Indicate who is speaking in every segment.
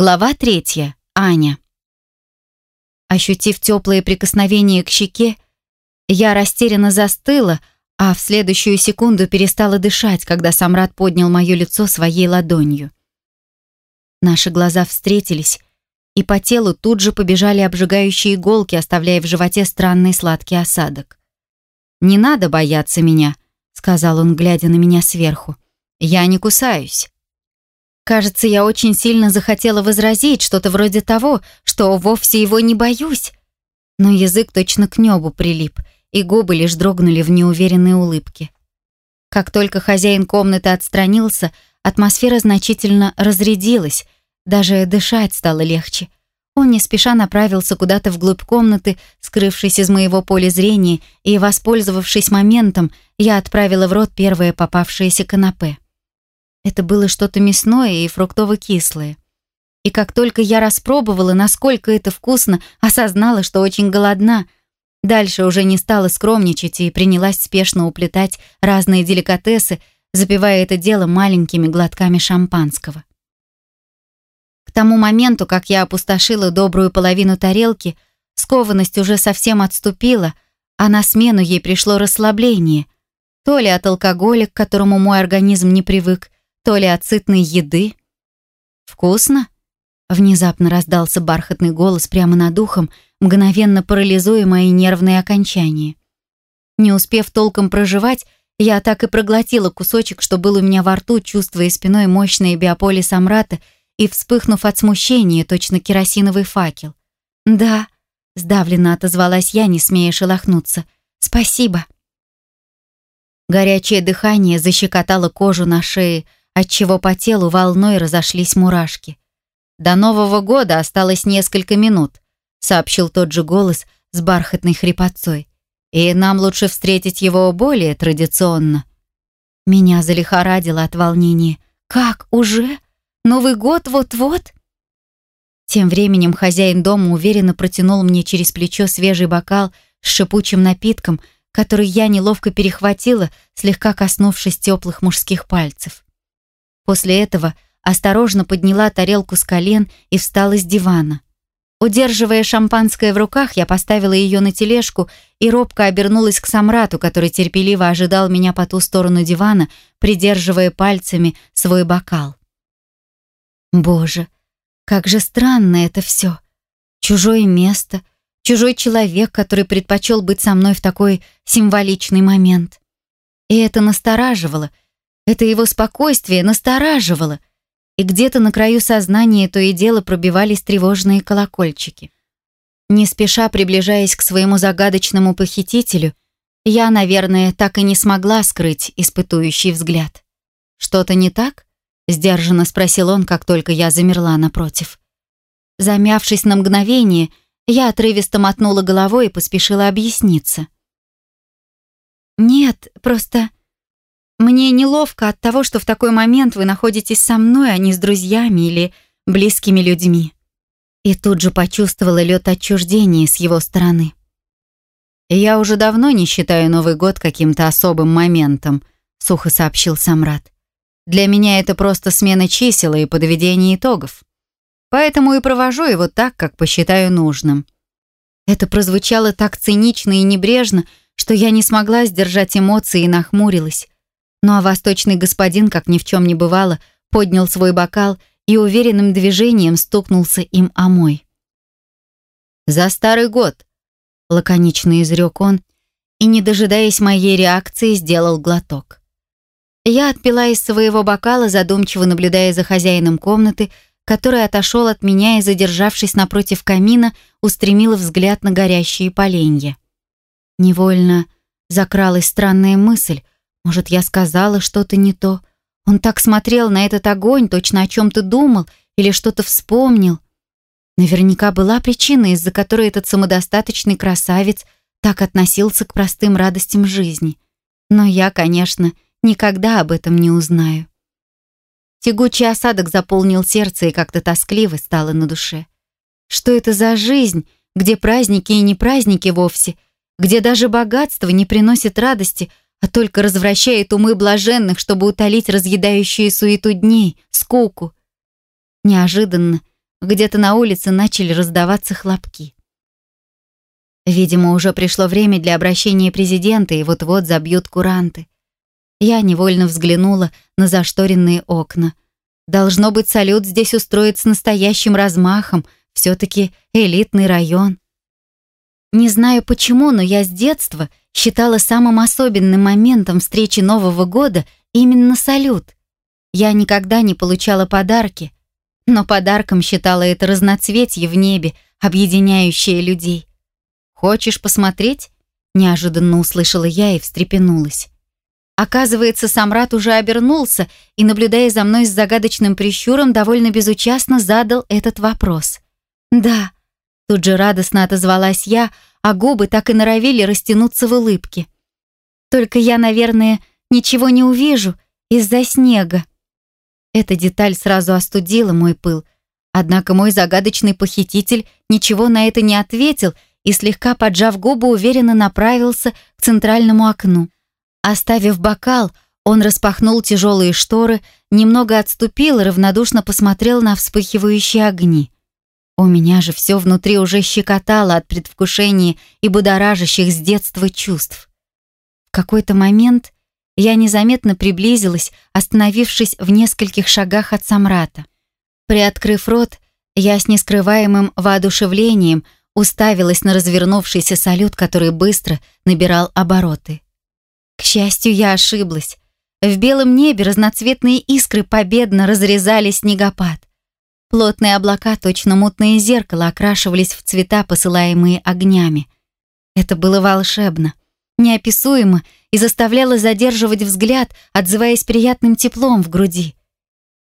Speaker 1: Глава третья. Аня. Ощутив теплое прикосновение к щеке, я растерянно застыла, а в следующую секунду перестала дышать, когда Самрад поднял мое лицо своей ладонью. Наши глаза встретились, и по телу тут же побежали обжигающие иголки, оставляя в животе странный сладкий осадок. «Не надо бояться меня», — сказал он, глядя на меня сверху. «Я не кусаюсь». Кажется, я очень сильно захотела возразить что-то вроде того, что вовсе его не боюсь. Но язык точно к небу прилип, и губы лишь дрогнули в неуверенной улыбке. Как только хозяин комнаты отстранился, атмосфера значительно разрядилась, даже дышать стало легче. Он не спеша направился куда-то вглубь комнаты, скрывшись из моего поля зрения, и, воспользовавшись моментом, я отправила в рот первое попавшееся канапе. Это было что-то мясное и фруктово-кислое. И как только я распробовала, насколько это вкусно, осознала, что очень голодна. Дальше уже не стала скромничать и принялась спешно уплетать разные деликатесы, запивая это дело маленькими глотками шампанского. К тому моменту, как я опустошила добрую половину тарелки, скованность уже совсем отступила, а на смену ей пришло расслабление. То ли от алкоголя, к которому мой организм не привык, то ли от сытной еды. «Вкусно?» Внезапно раздался бархатный голос прямо над ухом, мгновенно парализуя мои нервные окончания. Не успев толком проживать, я так и проглотила кусочек, что был у меня во рту, чувствуя спиной мощное биополе Самрата и вспыхнув от смущения, точно керосиновый факел. «Да», — сдавленно отозвалась я, не смея шелохнуться. «Спасибо». Горячее дыхание защекотало кожу на шее, отчего по телу волной разошлись мурашки. «До Нового года осталось несколько минут», — сообщил тот же голос с бархатной хрипотцой. «И нам лучше встретить его более традиционно». Меня залихорадило от волнения. «Как, уже? Новый год вот-вот?» Тем временем хозяин дома уверенно протянул мне через плечо свежий бокал с шипучим напитком, который я неловко перехватила, слегка коснувшись теплых мужских пальцев. После этого осторожно подняла тарелку с колен и встала с дивана. Удерживая шампанское в руках, я поставила ее на тележку и робко обернулась к Самрату, который терпеливо ожидал меня по ту сторону дивана, придерживая пальцами свой бокал. Боже, как же странно это все. Чужое место, чужой человек, который предпочел быть со мной в такой символичный момент. И это настораживало — это его спокойствие настораживало, и где-то на краю сознания то и дело пробивались тревожные колокольчики. Не спеша приближаясь к своему загадочному похитителю, я, наверное, так и не смогла скрыть испытующий взгляд. «Что-то не так?» — сдержанно спросил он, как только я замерла напротив. Замявшись на мгновение, я отрывисто мотнула головой и поспешила объясниться. «Нет, просто мне неловко от того, что в такой момент вы находитесь со мной, а не с друзьями или близкими людьми. И тут же почувствовала лед отчуждения с его стороны. «Я уже давно не считаю Новый год каким-то особым моментом», — сухо сообщил Самрат. «Для меня это просто смена чисел и подведение итогов. Поэтому и провожу его так, как посчитаю нужным». Это прозвучало так цинично и небрежно, что я не смогла сдержать эмоции и нахмурилась. Ну а восточный господин, как ни в чем не бывало, поднял свой бокал и уверенным движением стукнулся им о мой. «За старый год!» — лаконично изрек он и, не дожидаясь моей реакции, сделал глоток. Я отпила из своего бокала, задумчиво наблюдая за хозяином комнаты, который отошел от меня и, задержавшись напротив камина, устремила взгляд на горящие поленья. Невольно закралась странная мысль — может, я сказала что-то не то? Он так смотрел на этот огонь, точно о чем-то думал или что-то вспомнил. Наверняка была причина, из-за которой этот самодостаточный красавец так относился к простым радостям жизни. Но я, конечно, никогда об этом не узнаю. Тягучий осадок заполнил сердце и как-то тоскливо стало на душе. Что это за жизнь, где праздники и не праздники вовсе, где даже богатство не приносит радости, а только развращает умы блаженных, чтобы утолить разъедающую суету дней, скуку. Неожиданно где-то на улице начали раздаваться хлопки. Видимо, уже пришло время для обращения президента, и вот-вот забьют куранты. Я невольно взглянула на зашторенные окна. Должно быть, салют здесь устроит с настоящим размахом, все-таки элитный район. Не знаю почему, но я с детства считала самым особенным моментом встречи Нового года именно салют. Я никогда не получала подарки, но подарком считала это разноцветье в небе, объединяющее людей. «Хочешь посмотреть?» — неожиданно услышала я и встрепенулась. Оказывается, Самрат уже обернулся и, наблюдая за мной с загадочным прищуром, довольно безучастно задал этот вопрос. «Да», — тут же радостно отозвалась я, а губы так и норовили растянуться в улыбке. «Только я, наверное, ничего не увижу из-за снега». Эта деталь сразу остудила мой пыл, однако мой загадочный похититель ничего на это не ответил — и, слегка поджав губы, уверенно направился к центральному окну. Оставив бокал, он распахнул тяжелые шторы, немного отступил и равнодушно посмотрел на вспыхивающие огни. У меня же все внутри уже щекотало от предвкушения и будоражащих с детства чувств. В какой-то момент я незаметно приблизилась, остановившись в нескольких шагах от Самрата. Приоткрыв рот, я с нескрываемым воодушевлением – уставилась на развернувшийся салют, который быстро набирал обороты. К счастью, я ошиблась. В белом небе разноцветные искры победно разрезали снегопад. Плотные облака, точно мутное зеркало, окрашивались в цвета, посылаемые огнями. Это было волшебно, неописуемо и заставляло задерживать взгляд, отзываясь приятным теплом в груди.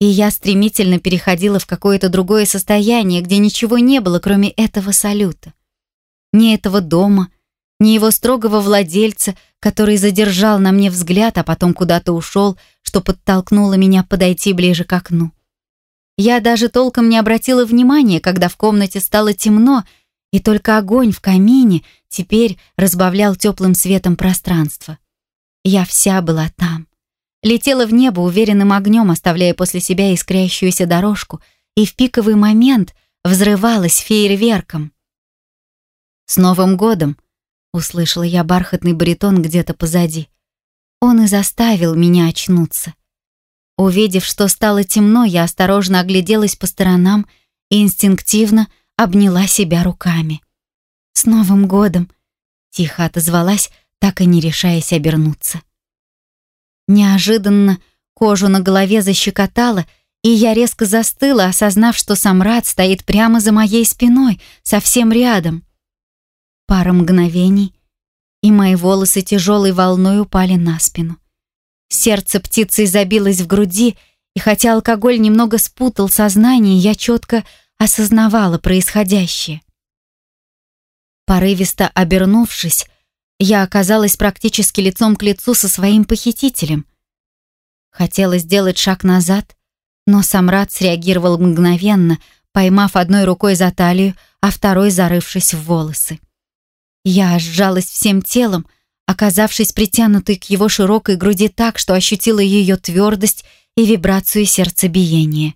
Speaker 1: И я стремительно переходила в какое-то другое состояние, где ничего не было, кроме этого салюта. Ни этого дома, ни его строгого владельца, который задержал на мне взгляд, а потом куда-то ушел, что подтолкнуло меня подойти ближе к окну. Я даже толком не обратила внимания, когда в комнате стало темно, и только огонь в камине теперь разбавлял теплым светом пространство. Я вся была там летела в небо уверенным огнем, оставляя после себя искрящуюся дорожку, и в пиковый момент взрывалась фейерверком. «С Новым годом!» — услышала я бархатный баритон где-то позади. Он и заставил меня очнуться. Увидев, что стало темно, я осторожно огляделась по сторонам и инстинктивно обняла себя руками. «С Новым годом!» — тихо отозвалась, так и не решаясь обернуться. Неожиданно кожу на голове защекотало, и я резко застыла, осознав, что Самрад стоит прямо за моей спиной, совсем рядом. Пара мгновений, и мои волосы тяжелой волной упали на спину. Сердце птицы забилось в груди, и хотя алкоголь немного спутал сознание, я четко осознавала происходящее. Порывисто обернувшись, я оказалась практически лицом к лицу со своим похитителем. Хотела сделать шаг назад, но Самрад среагировал мгновенно, поймав одной рукой за талию, а второй зарывшись в волосы. Я сжалась всем телом, оказавшись притянутой к его широкой груди так, что ощутила ее твердость и вибрацию сердцебиения.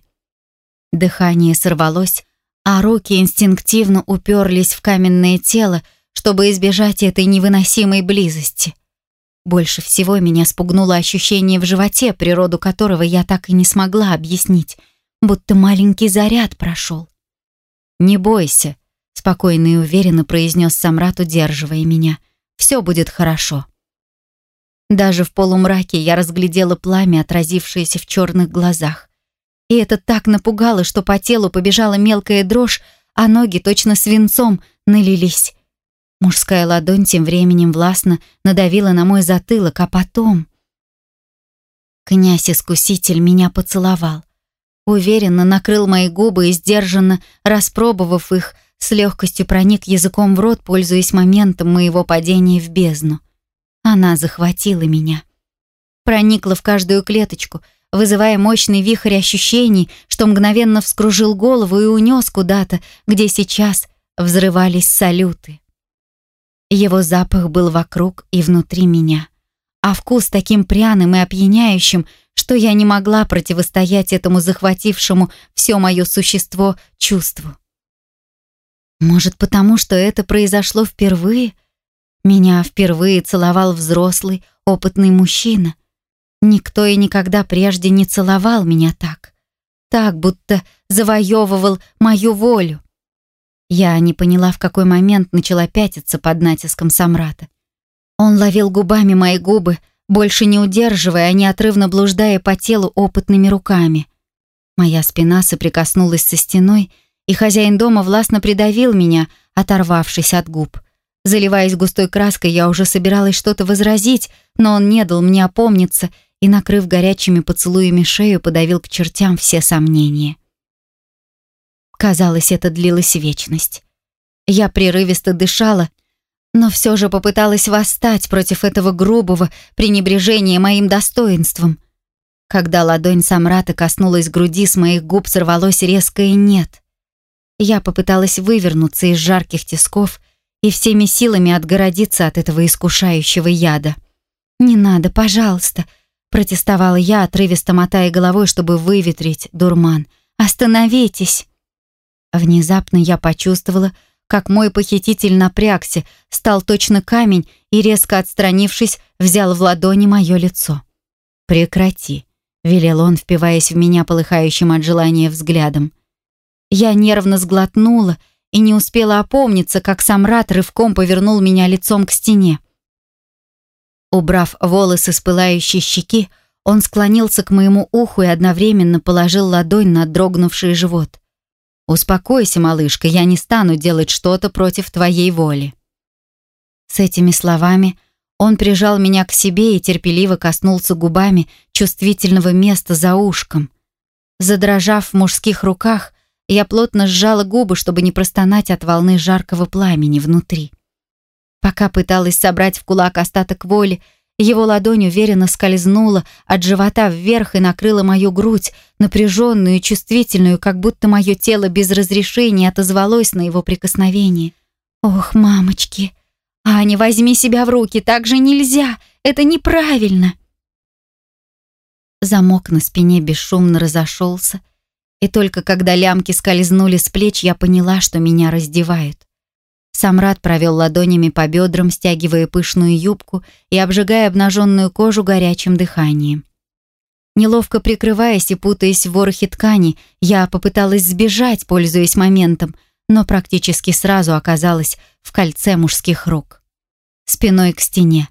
Speaker 1: Дыхание сорвалось, а руки инстинктивно уперлись в каменное тело, чтобы избежать этой невыносимой близости. Больше всего меня спугнуло ощущение в животе, природу которого я так и не смогла объяснить, будто маленький заряд прошел. «Не бойся», — спокойно и уверенно произнес Самрат, удерживая меня. «Все будет хорошо». Даже в полумраке я разглядела пламя, отразившееся в черных глазах. И это так напугало, что по телу побежала мелкая дрожь, а ноги точно свинцом налились. Мужская ладонь тем временем властно надавила на мой затылок, а потом... Князь-искуситель меня поцеловал. Уверенно накрыл мои губы и, сдержанно распробовав их, с легкостью проник языком в рот, пользуясь моментом моего падения в бездну. Она захватила меня. Проникла в каждую клеточку, вызывая мощный вихрь ощущений, что мгновенно вскружил голову и унес куда-то, где сейчас взрывались салюты. Его запах был вокруг и внутри меня, а вкус таким пряным и опьяняющим, что я не могла противостоять этому захватившему все мое существо чувству. Может, потому что это произошло впервые? Меня впервые целовал взрослый, опытный мужчина. Никто и никогда прежде не целовал меня так. Так, будто завоевывал мою волю. Я не поняла, в какой момент начала пятиться под натиском Самрата. Он ловил губами мои губы, больше не удерживая, а неотрывно блуждая по телу опытными руками. Моя спина соприкоснулась со стеной, и хозяин дома властно придавил меня, оторвавшись от губ. Заливаясь густой краской, я уже собиралась что-то возразить, но он не дал мне опомниться и, накрыв горячими поцелуями шею, подавил к чертям все сомнения. Казалось, это длилась вечность. Я прерывисто дышала, но все же попыталась восстать против этого грубого пренебрежения моим достоинством. Когда ладонь Самрата коснулась груди, с моих губ сорвалось резкое «нет». Я попыталась вывернуться из жарких тисков и всеми силами отгородиться от этого искушающего яда. «Не надо, пожалуйста», — протестовала я, отрывисто мотая головой, чтобы выветрить дурман. «Остановитесь!» Внезапно я почувствовала, как мой похититель напрягся, стал точно камень и, резко отстранившись, взял в ладони мое лицо. «Прекрати», — велел он, впиваясь в меня полыхающим от желания взглядом. Я нервно сглотнула и не успела опомниться, как Самрат рывком повернул меня лицом к стене. Убрав волосы с пылающей щеки, он склонился к моему уху и одновременно положил ладонь на дрогнувший живот. «Успокойся, малышка, я не стану делать что-то против твоей воли». С этими словами он прижал меня к себе и терпеливо коснулся губами чувствительного места за ушком. Задрожав в мужских руках, я плотно сжала губы, чтобы не простонать от волны жаркого пламени внутри. Пока пыталась собрать в кулак остаток воли, его ладонь уверенно скользнула от живота вверх и накрыла мою грудь, напряженную и чувствительную, как будто мое тело без разрешения отозвалось на его прикосновение. «Ох, мамочки! Аня, возьми себя в руки, так же нельзя! Это неправильно!» Замок на спине бесшумно разошелся, и только когда лямки скользнули с плеч, я поняла, что меня раздевают. Самрад провел ладонями по бедрам, стягивая пышную юбку и обжигая обнаженную кожу горячим дыханием. Неловко прикрываясь и путаясь в ворохе ткани, я попыталась сбежать, пользуясь моментом, но практически сразу оказалась в кольце мужских рук. Спиной к стене.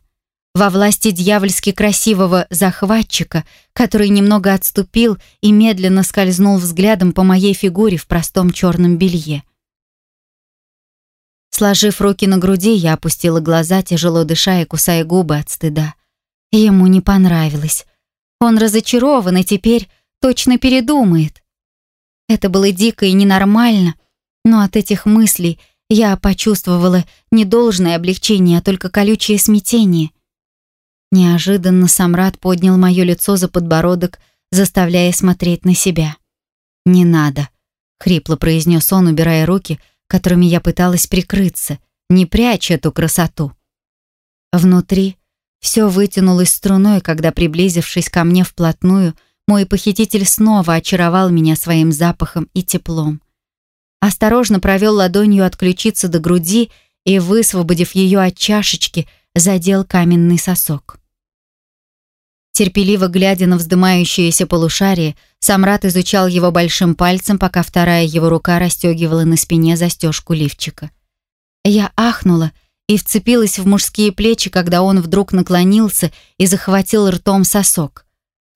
Speaker 1: Во власти дьявольски красивого захватчика, который немного отступил и медленно скользнул взглядом по моей фигуре в простом черном белье. Сложив руки на груди, я опустила глаза, тяжело дыша и кусая губы от стыда. Ему не понравилось. Он разочарован и теперь точно передумает. Это было дико и ненормально, но от этих мыслей я почувствовала не должное облегчение, а только колючее смятение. Неожиданно Самрад поднял мое лицо за подбородок, заставляя смотреть на себя. «Не надо», — хрипло произнес он, убирая руки, — которыми я пыталась прикрыться, не прячь эту красоту. Внутри все вытянулось струной, когда, приблизившись ко мне вплотную, мой похититель снова очаровал меня своим запахом и теплом. Осторожно провел ладонью от ключицы до груди и, высвободив ее от чашечки, задел каменный сосок. Терпеливо глядя на вздымающееся полушарие, Самрат изучал его большим пальцем, пока вторая его рука расстегивала на спине застежку лифчика. Я ахнула и вцепилась в мужские плечи, когда он вдруг наклонился и захватил ртом сосок.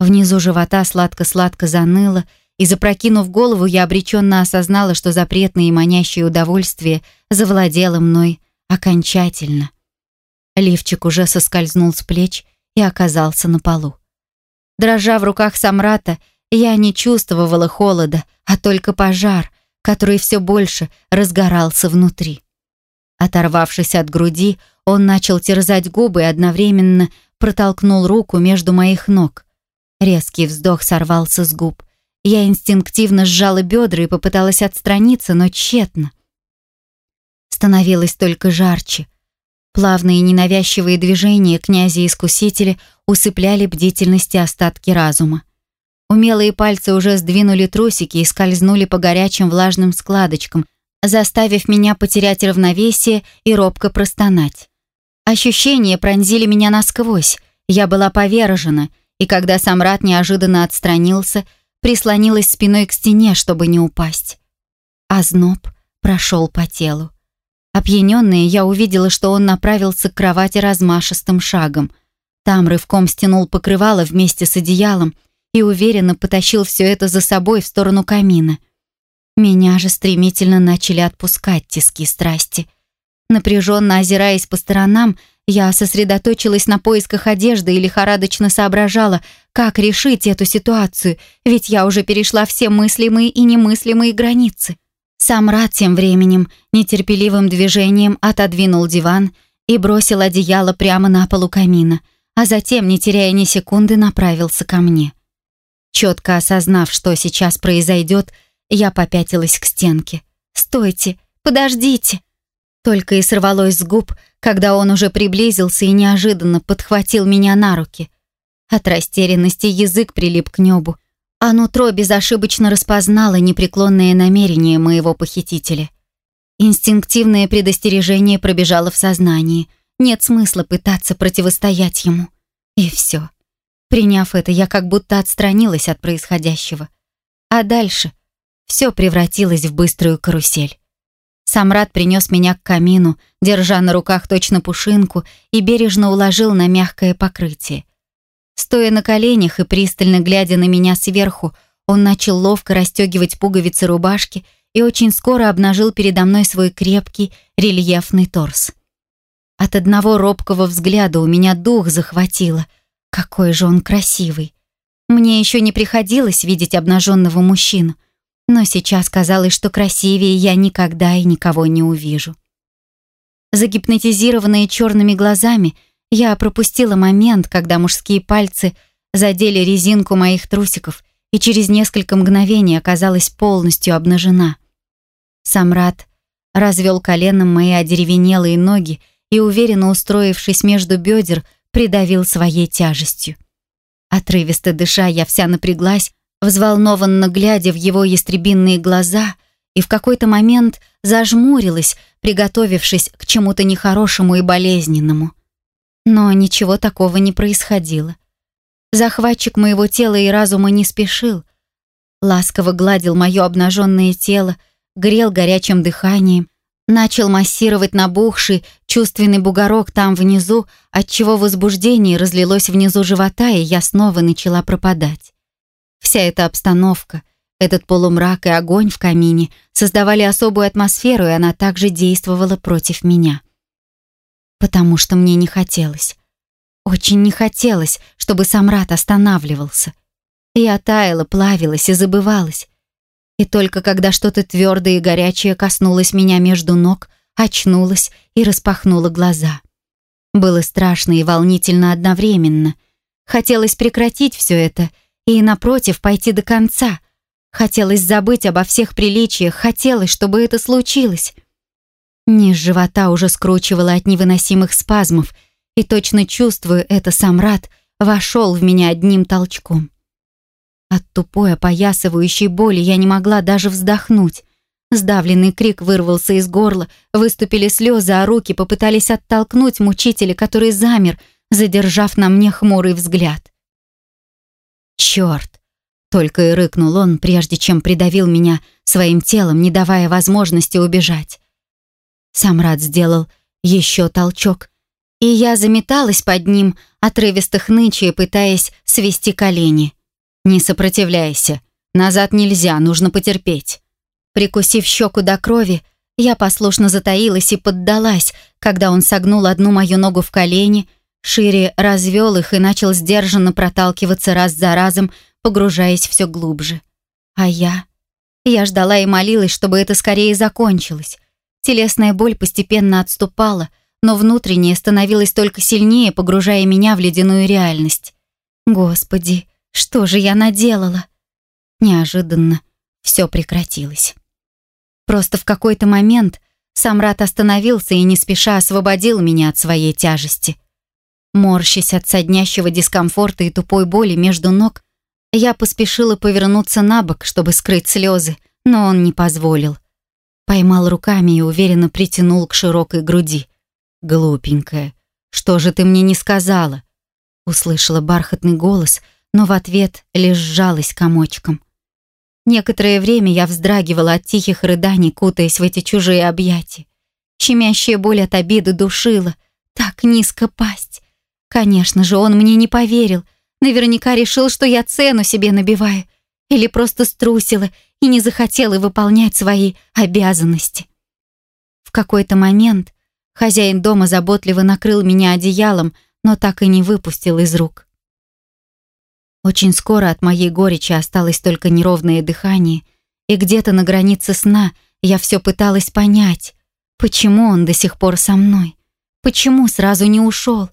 Speaker 1: Внизу живота сладко-сладко заныло, и, запрокинув голову, я обреченно осознала, что запретное и манящее удовольствие завладело мной окончательно. Лифчик уже соскользнул с плеч, и оказался на полу. Дрожа в руках Самрата, я не чувствовала холода, а только пожар, который все больше разгорался внутри. Оторвавшись от груди, он начал терзать губы и одновременно протолкнул руку между моих ног. Резкий вздох сорвался с губ. Я инстинктивно сжала бедра и попыталась отстраниться, но тщетно. Становилось только жарче. Плавные ненавязчивые движения князя-искусителя усыпляли бдительность и остатки разума. Умелые пальцы уже сдвинули трусики и скользнули по горячим влажным складочкам, заставив меня потерять равновесие и робко простонать. Ощущения пронзили меня насквозь, я была повержена, и когда Самрат неожиданно отстранился, прислонилась спиной к стене, чтобы не упасть. Озноб прошел по телу. Опьяненная, я увидела, что он направился к кровати размашистым шагом. Там рывком стянул покрывало вместе с одеялом и уверенно потащил все это за собой в сторону камина. Меня же стремительно начали отпускать тиски страсти. Напряженно озираясь по сторонам, я сосредоточилась на поисках одежды и лихорадочно соображала, как решить эту ситуацию, ведь я уже перешла все мыслимые и немыслимые границы. Сам Рад тем временем нетерпеливым движением отодвинул диван и бросил одеяло прямо на полу камина, а затем, не теряя ни секунды, направился ко мне. Четко осознав, что сейчас произойдет, я попятилась к стенке. «Стойте! Подождите!» Только и сорвалось с губ, когда он уже приблизился и неожиданно подхватил меня на руки. От растерянности язык прилип к небу, а нутро безошибочно распознало непреклонные намерения моего похитителя. Инстинктивное предостережение пробежало в сознании. Нет смысла пытаться противостоять ему. И все. Приняв это, я как будто отстранилась от происходящего. А дальше все превратилось в быструю карусель. Самрад принес меня к камину, держа на руках точно пушинку и бережно уложил на мягкое покрытие. Стоя на коленях и пристально глядя на меня сверху, он начал ловко расстегивать пуговицы рубашки и очень скоро обнажил передо мной свой крепкий, рельефный торс. От одного робкого взгляда у меня дух захватило. Какой же он красивый. Мне еще не приходилось видеть обнаженного мужчину, но сейчас казалось, что красивее я никогда и никого не увижу. Загипнотизированные черными глазами — я пропустила момент, когда мужские пальцы задели резинку моих трусиков и через несколько мгновений оказалась полностью обнажена. Самрад развел коленом мои одеревенелые ноги и, уверенно устроившись между бедер, придавил своей тяжестью. Отрывисто дыша, я вся напряглась, взволнованно глядя в его ястребинные глаза, и в какой-то момент зажмурилась, приготовившись к чему-то нехорошему и болезненному. Но ничего такого не происходило. Захватчик моего тела и разума не спешил. Ласково гладил мое обнаженное тело, грел горячим дыханием, начал массировать набухший, чувственный бугорок там внизу, отчего возбуждение разлилось внизу живота, и я снова начала пропадать. Вся эта обстановка, этот полумрак и огонь в камине создавали особую атмосферу, и она также действовала против меня потому что мне не хотелось. Очень не хотелось, чтобы Самрат останавливался. Я таяла, плавилась и забывалась. И только когда что-то твердое и горячее коснулось меня между ног, очнулась и распахнула глаза. Было страшно и волнительно одновременно. Хотелось прекратить все это и, напротив, пойти до конца. Хотелось забыть обо всех приличиях, хотелось, чтобы это случилось. Низ живота уже скручивало от невыносимых спазмов, и точно чувствую это, сам рад, вошел в меня одним толчком. От тупой опоясывающей боли я не могла даже вздохнуть. Сдавленный крик вырвался из горла, выступили слезы, а руки попытались оттолкнуть мучителя, который замер, задержав на мне хмурый взгляд. «Черт!» — только и рыкнул он, прежде чем придавил меня своим телом, не давая возможности убежать. Самрад сделал еще толчок, и я заметалась под ним, отрывисто хнычая, пытаясь свести колени. «Не сопротивляйся. Назад нельзя, нужно потерпеть». Прикусив щеку до крови, я послушно затаилась и поддалась, когда он согнул одну мою ногу в колени, шире развел их и начал сдержанно проталкиваться раз за разом, погружаясь все глубже. А я... Я ждала и молилась, чтобы это скорее закончилось. Телесная боль постепенно отступала, но внутренняя становилась только сильнее, погружая меня в ледяную реальность. Господи, что же я наделала? Неожиданно все прекратилось. Просто в какой-то момент Самрат остановился и не спеша освободил меня от своей тяжести. Морщась от соднящего дискомфорта и тупой боли между ног, я поспешила повернуться на бок, чтобы скрыть слезы, но он не позволил. Поймал руками и уверенно притянул к широкой груди. «Глупенькая, что же ты мне не сказала?» Услышала бархатный голос, но в ответ лишь сжалась комочком. Некоторое время я вздрагивала от тихих рыданий, кутаясь в эти чужие объятия. Щемящая боль от обиды душила. Так низко пасть. Конечно же, он мне не поверил. Наверняка решил, что я цену себе набиваю. Или просто струсила и не захотела выполнять свои обязанности. В какой-то момент хозяин дома заботливо накрыл меня одеялом, но так и не выпустил из рук. Очень скоро от моей горечи осталось только неровное дыхание, и где-то на границе сна я все пыталась понять, почему он до сих пор со мной, почему сразу не ушел,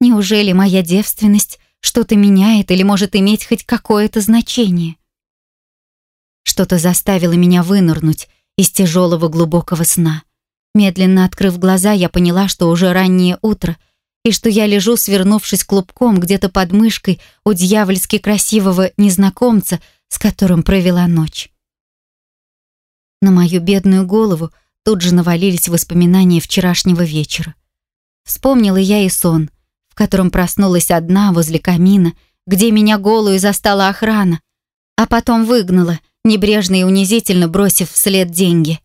Speaker 1: Неужели моя девственность что-то меняет или может иметь хоть какое-то значение? Что-то заставило меня вынырнуть из тяжелого глубокого сна. Медленно открыв глаза, я поняла, что уже раннее утро и что я лежу, свернувшись клубком где-то под мышкой у дьявольски красивого незнакомца, с которым провела ночь. На мою бедную голову тут же навалились воспоминания вчерашнего вечера. Вспомнила я и сон — котором проснулась одна возле камина, где меня голую застала охрана, а потом выгнала, небрежно и унизительно бросив вслед деньги.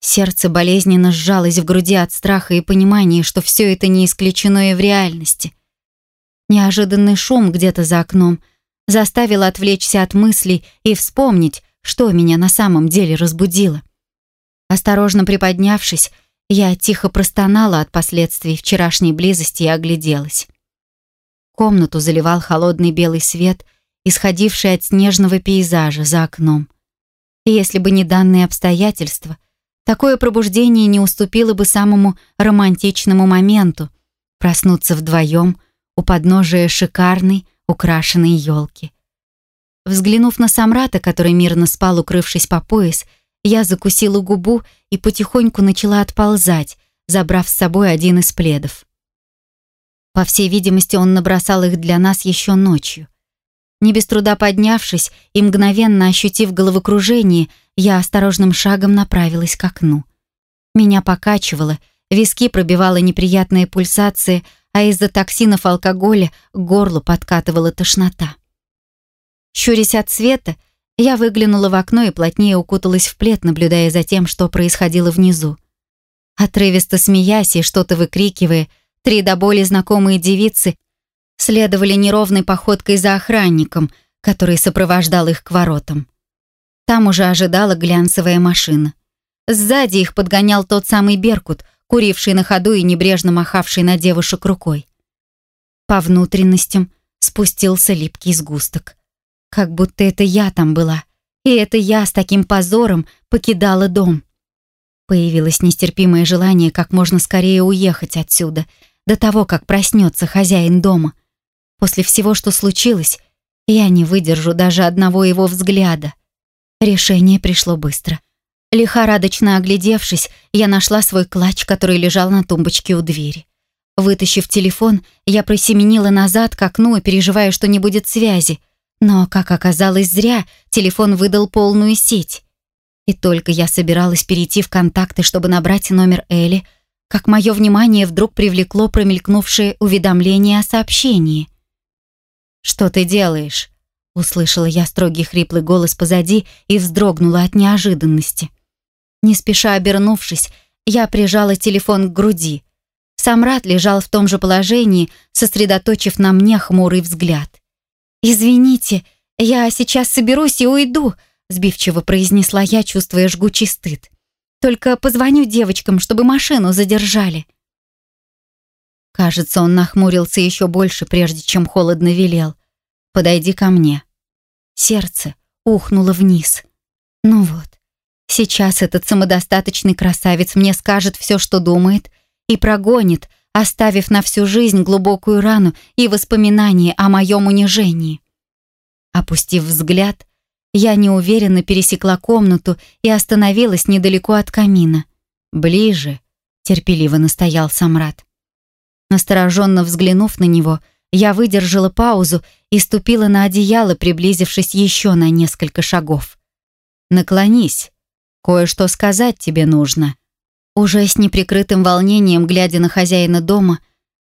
Speaker 1: Сердце болезненно сжалось в груди от страха и понимания, что все это не исключено и в реальности. Неожиданный шум где-то за окном заставил отвлечься от мыслей и вспомнить, что меня на самом деле разбудило. Осторожно приподнявшись, я тихо простонала от последствий вчерашней близости и огляделась. Комнату заливал холодный белый свет, исходивший от снежного пейзажа за окном. И если бы не данные обстоятельства, такое пробуждение не уступило бы самому романтичному моменту — проснуться вдвоем у подножия шикарной, украшенной елки. Взглянув на Самрата, который мирно спал, укрывшись по пояс, я закусила губу и потихоньку начала отползать, забрав с собой один из пледов. По всей видимости, он набросал их для нас еще ночью. Не без труда поднявшись и мгновенно ощутив головокружение, я осторожным шагом направилась к окну. Меня покачивало, виски пробивала неприятная пульсация, а из-за токсинов алкоголя к горлу подкатывала тошнота. Щурясь от света, я выглянула в окно и плотнее укуталась в плед, наблюдая за тем, что происходило внизу. Отрывисто смеясь и что-то выкрикивая, три до боли знакомые девицы следовали неровной походкой за охранником, который сопровождал их к воротам. Там уже ожидала глянцевая машина. Сзади их подгонял тот самый Беркут, куривший на ходу и небрежно махавший на девушек рукой. По внутренностям спустился липкий сгусток. Как будто это я там была. И это я с таким позором покидала дом. Появилось нестерпимое желание как можно скорее уехать отсюда, до того, как проснется хозяин дома. После всего, что случилось, я не выдержу даже одного его взгляда. Решение пришло быстро. Лихорадочно оглядевшись, я нашла свой клатч, который лежал на тумбочке у двери. Вытащив телефон, я просеменила назад к окну, переживая, что не будет связи. Но, как оказалось, зря телефон выдал полную сеть. И только я собиралась перейти в контакты, чтобы набрать номер Элли, как мое внимание вдруг привлекло промелькнувшее уведомление о сообщении. «Что ты делаешь?» Услышала я строгий хриплый голос позади и вздрогнула от неожиданности. Не спеша обернувшись, я прижала телефон к груди. Самрат лежал в том же положении, сосредоточив на мне хмурый взгляд. «Извините, я сейчас соберусь и уйду», сбивчиво произнесла я, чувствуя жгучий стыд. «Только позвоню девочкам, чтобы машину задержали». Кажется, он нахмурился еще больше, прежде чем холодно велел. «Подойди ко мне». Сердце ухнуло вниз. Ну вот, сейчас этот самодостаточный красавец мне скажет все, что думает, и прогонит, оставив на всю жизнь глубокую рану и воспоминания о моем унижении. Опустив взгляд, я неуверенно пересекла комнату и остановилась недалеко от камина. «Ближе», — терпеливо настоял Самрат. Настороженно взглянув на него, я выдержала паузу и ступила на одеяло, приблизившись еще на несколько шагов. «Наклонись. Кое-что сказать тебе нужно». Уже с неприкрытым волнением, глядя на хозяина дома,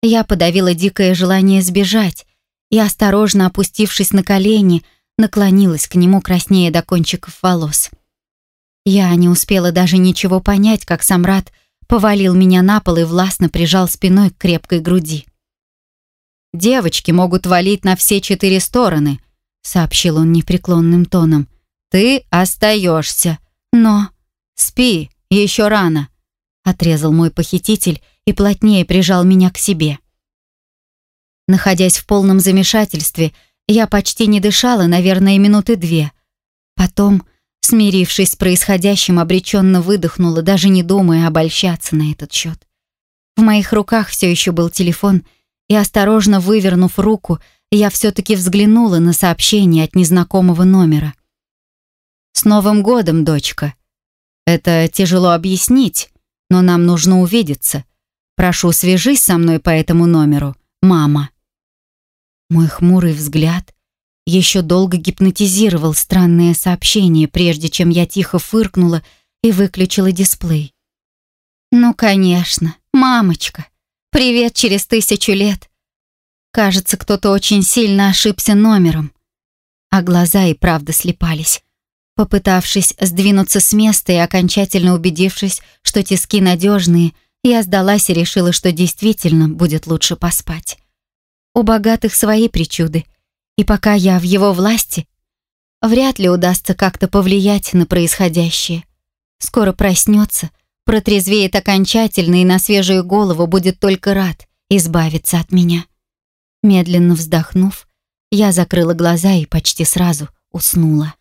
Speaker 1: я подавила дикое желание сбежать и, осторожно опустившись на колени, наклонилась к нему краснее до кончиков волос. Я не успела даже ничего понять, как Самрат повалил меня на пол и властно прижал спиной к крепкой груди. «Девочки могут валить на все четыре стороны», — сообщил он непреклонным тоном. «Ты остаешься, но...» «Спи, еще рано», — отрезал мой похититель и плотнее прижал меня к себе. Находясь в полном замешательстве, я почти не дышала, наверное, минуты две. Потом, смирившись с происходящим, обреченно выдохнула, даже не думая обольщаться на этот счет. В моих руках все еще был телефон, и, осторожно вывернув руку, я все-таки взглянула на сообщение от незнакомого номера. «С Новым годом, дочка! Это тяжело объяснить, но нам нужно увидеться. Прошу, свяжись со мной по этому номеру, мама». Мой хмурый взгляд еще долго гипнотизировал странное сообщение, прежде чем я тихо фыркнула и выключила дисплей. «Ну, конечно, мамочка. Привет через тысячу лет. Кажется, кто-то очень сильно ошибся номером». А глаза и правда слепались. Попытавшись сдвинуться с места и окончательно убедившись, что тиски надежные, я сдалась и решила, что действительно будет лучше поспать. У богатых свои причуды, и пока я в его власти, вряд ли удастся как-то повлиять на происходящее. Скоро проснется, протрезвеет окончательно и на свежую голову будет только рад избавиться от меня. Медленно вздохнув, я закрыла глаза и почти сразу уснула.